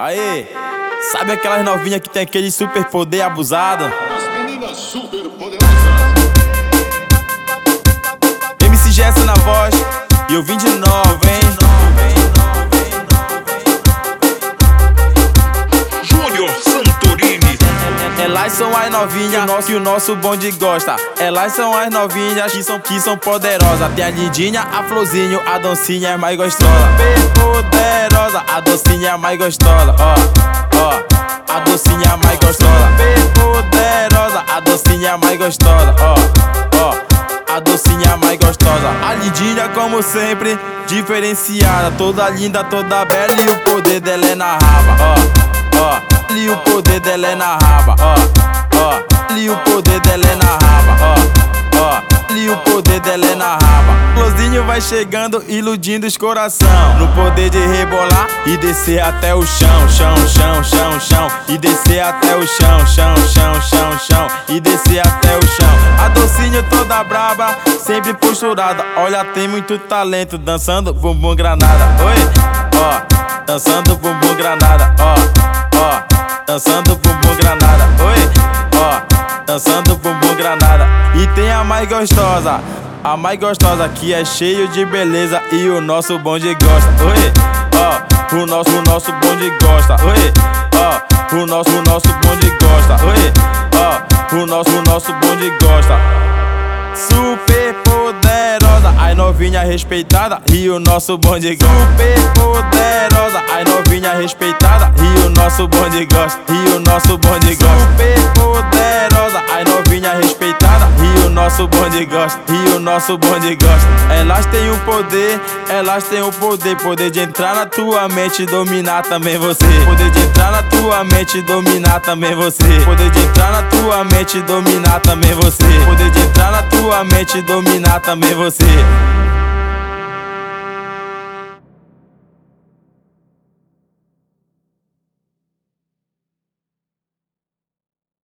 Aê, sabe aquelas novinhas que tem aquele super poder abusado? As meninas super poderosas. MC Gerson na voz, e eu vim de novo, hein? Júnior Santorini. Elas são as novinhas que o nosso bonde gosta. Elas são as novinhas que são, que são poderosas. Tem a lindinha, a florzinho, a dancinha é mais gostosa. Bem poderosa, a docinha mais gostosa. Ó, ó, a docinha mais gostosa. Bem poderosa, a docinha mais gostosa. Ó, ó, a docinha mais gostosa. A lindinha, como sempre, diferenciada. Toda linda, toda bela e o poder dela é na raba. Ó, ó. E o poder dela é na raba, ó, ó. E o poder dela é na raba, ó, ó. E o poder dela é na raba. Florzinho vai chegando, iludindo os coração. No poder de rebolar e descer até o chão, chão, chão, chão, chão. E descer até o chão, chão, chão, chão, chão. E descer até o chão. A docinho toda braba, sempre posturada. Olha, tem muito talento dançando bumbum granada. Oi, ó, dançando bumbum granada, ó, ó dançando bumbum granada. Oi, ó, dançando bumbum granada. E tem a mais gostosa, a mais gostosa que é cheio de beleza e o nosso bonde gosta. Oi, ó, o nosso, o nosso bonde gosta. Oi, ó, o nosso, o nosso bonde gosta. Oi, ó, o nosso, o nosso bonde gosta. Super poderosa, ai novinha respeitada e o nosso bonde gosta. Super poderosa, ai novinha respeitada e o nosso bonde gosta. E o nosso bonde gosta. Super nosso bonde gosta. E o nosso bonde gosta. Elas têm o poder, elas têm o poder, poder de entrar na tua mente e dominar também você. Poder de entrar na tua mente e dominar também você. Poder de entrar na tua mente e dominar também você. Poder de entrar na tua mente e dominar também você.